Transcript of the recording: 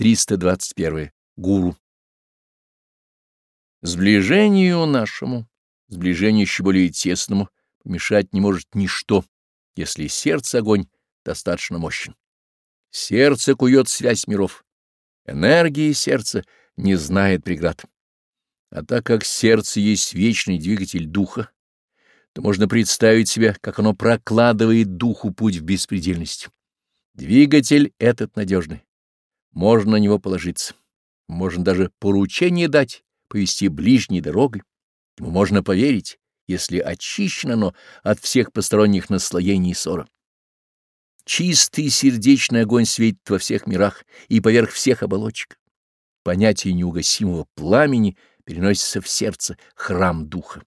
321. Гуру. Сближению нашему, сближению еще более тесному, мешать не может ничто, если сердце огонь достаточно мощен. Сердце кует связь миров. Энергии сердца не знает преград. А так как сердце есть вечный двигатель духа, то можно представить себе, как оно прокладывает духу путь в беспредельность. Двигатель этот надежный. Можно на него положиться. Можно даже поручение дать, повести ближней дорогой. Ему можно поверить, если очищено оно от всех посторонних наслоений и ссора. Чистый сердечный огонь светит во всех мирах и поверх всех оболочек. Понятие неугасимого пламени переносится в сердце храм духа.